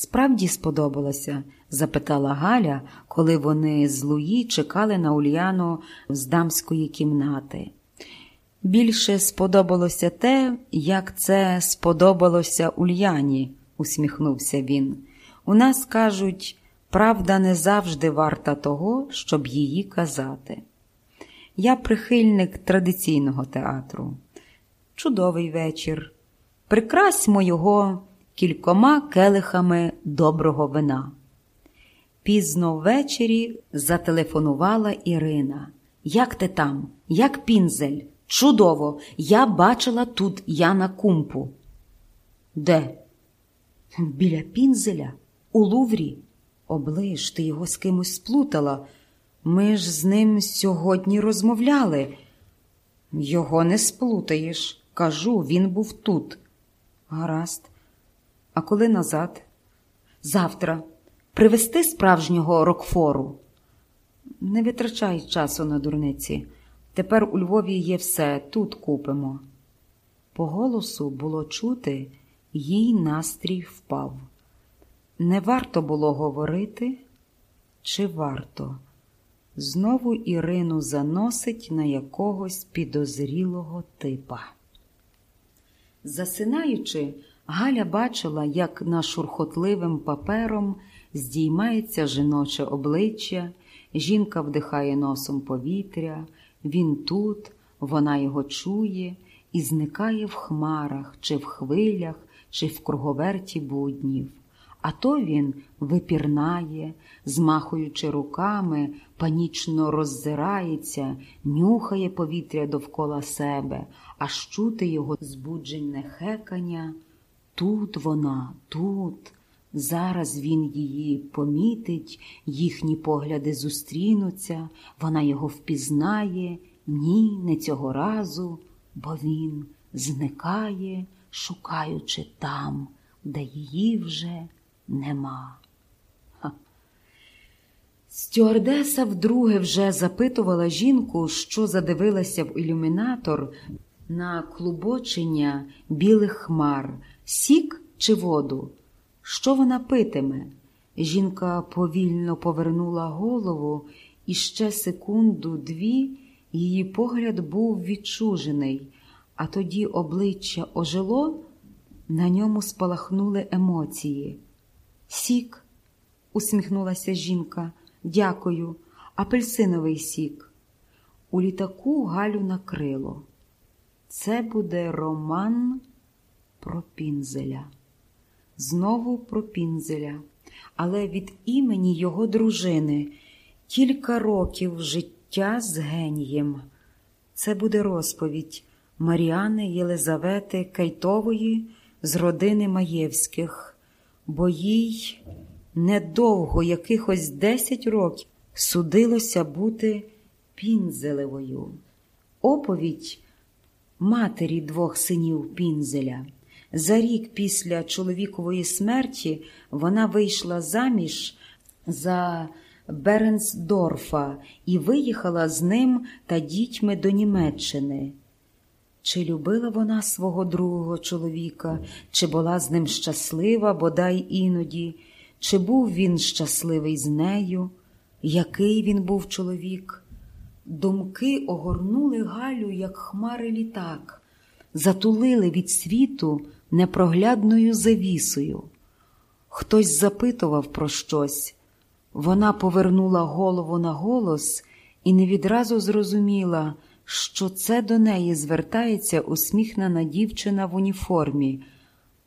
Справді сподобалося? запитала Галя, коли вони з Луї чекали на Ульяну з дамської кімнати. Більше сподобалося те, як це сподобалося Ульяні, усміхнувся він. У нас кажуть, правда не завжди варта того, щоб її казати. Я прихильник традиційного театру. Чудовий вечір. Прикрасьмо його кількома келихами доброго вина. Пізно ввечері зателефонувала Ірина. Як ти там? Як пінзель? Чудово! Я бачила тут Яна Кумпу. Де? Біля пінзеля, у Луврі. Оближ, ти його з кимось сплутала. Ми ж з ним сьогодні розмовляли. Його не сплутаєш. Кажу, він був тут. Гаразд. А коли назад? Завтра. Привезти справжнього Рокфору. Не витрачай часу на дурниці. Тепер у Львові є все, тут купимо. По голосу було чути, їй настрій впав. Не варто було говорити, чи варто? Знову Ірину заносить на якогось підозрілого типа. Засинаючи, Галя бачила, як на шурхотливим папером здіймається жіноче обличчя, жінка вдихає носом повітря, він тут, вона його чує і зникає в хмарах, чи в хвилях, чи в круговерті буднів. А то він випірнає, змахуючи руками, панічно роззирається, нюхає повітря довкола себе, аж чути його збуджене хекання. Тут вона, тут. Зараз він її помітить, їхні погляди зустрінуться, вона його впізнає, ні, не цього разу, бо він зникає, шукаючи там, де її вже нема. Стюардеса вдруге вже запитувала жінку, що задивилася в ілюмінатор на клубочення білих хмар, сік чи воду. Що вона питиме? Жінка повільно повернула голову, і ще секунду-дві її погляд був відчужений, а тоді обличчя ожило, на ньому спалахнули емоції. Сік, усміхнулася жінка, дякую, апельсиновий сік. У літаку Галю накрило. Це буде роман про пінзеля. Знову про пінзеля, але від імені його дружини кілька років життя з генієм. Це буде розповідь Маріани Єлизавети Кайтової з родини Маєвських бо їй недовго якихось десять років судилося бути Пінзелевою. Оповідь матері двох синів Пінзеля. За рік після чоловікової смерті вона вийшла заміж за Беренсдорфа і виїхала з ним та дітьми до Німеччини. Чи любила вона свого другого чоловіка, чи була з ним щаслива, бодай іноді, чи був він щасливий з нею, який він був чоловік? Думки огорнули Галю, як хмари літак, затулили від світу непроглядною завісою. Хтось запитував про щось. Вона повернула голову на голос і не відразу зрозуміла що це до неї звертається усміхнена дівчина в уніформі,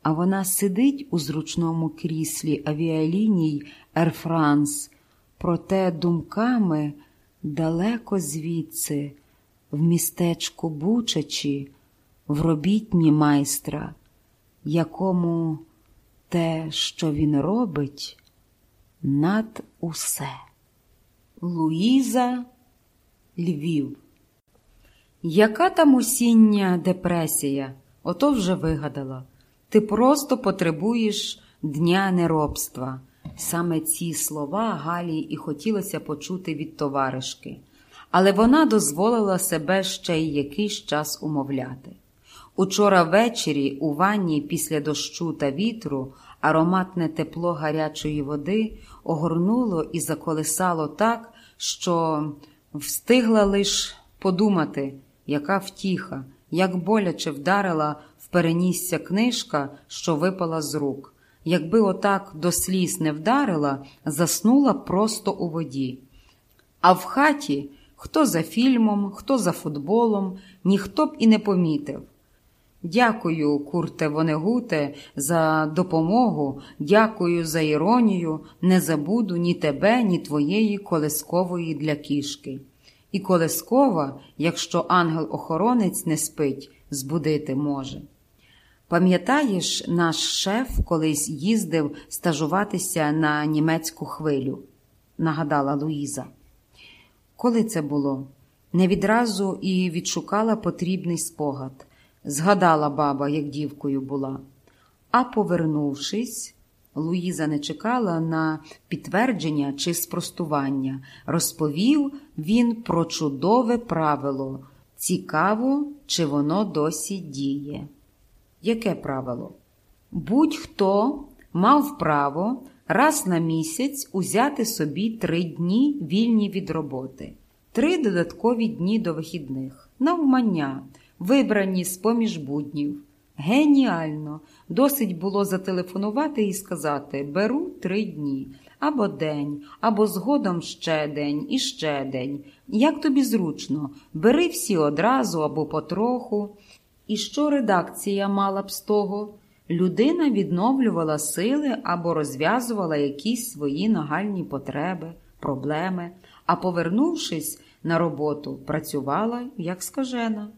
а вона сидить у зручному кріслі авіаліній Air France, проте думками далеко звідси, в містечку Бучачі, в робітні майстра, якому те, що він робить, над усе. Луїза Львів яка там осіння депресія? Ото вже вигадала. Ти просто потребуєш дня неробства. Саме ці слова Галі і хотілося почути від товаришки, але вона дозволила себе ще й якийсь час умовляти. Учора ввечері у ванні після дощу та вітру Ароматне тепло гарячої води огорнуло і заколисало так, що встигла лиш подумати, яка втіха, як боляче вдарила в перенісся книжка, що випала з рук. Якби отак до сліз не вдарила, заснула просто у воді. А в хаті хто за фільмом, хто за футболом, ніхто б і не помітив. Дякую, Курте Вонегуте, за допомогу, дякую за іронію, не забуду ні тебе, ні твоєї колескової для кішки. І колескова, якщо ангел-охоронець не спить, збудити може. Пам'ятаєш, наш шеф колись їздив стажуватися на німецьку хвилю, нагадала Луїза. Коли це було? Не відразу і відшукала потрібний спогад. Згадала баба, як дівкою була. А повернувшись, Луїза не чекала на підтвердження чи спростування. Розповів він про чудове правило. Цікаво, чи воно досі діє. Яке правило? Будь-хто мав право раз на місяць узяти собі три дні вільні від роботи, три додаткові дні до вихідних, навмання, вибрані з поміж буднів. Геніально! Досить було зателефонувати і сказати беру три дні, або день, або згодом ще день і ще день. Як тобі зручно, бери всі одразу або потроху. І що редакція мала б з того? Людина відновлювала сили або розв'язувала якісь свої нагальні потреби, проблеми, а повернувшись на роботу, працювала як скажена.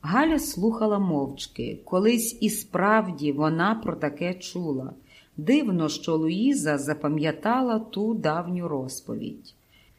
Галя слухала мовчки, колись і справді вона про таке чула. Дивно, що Луїза запам'ятала ту давню розповідь.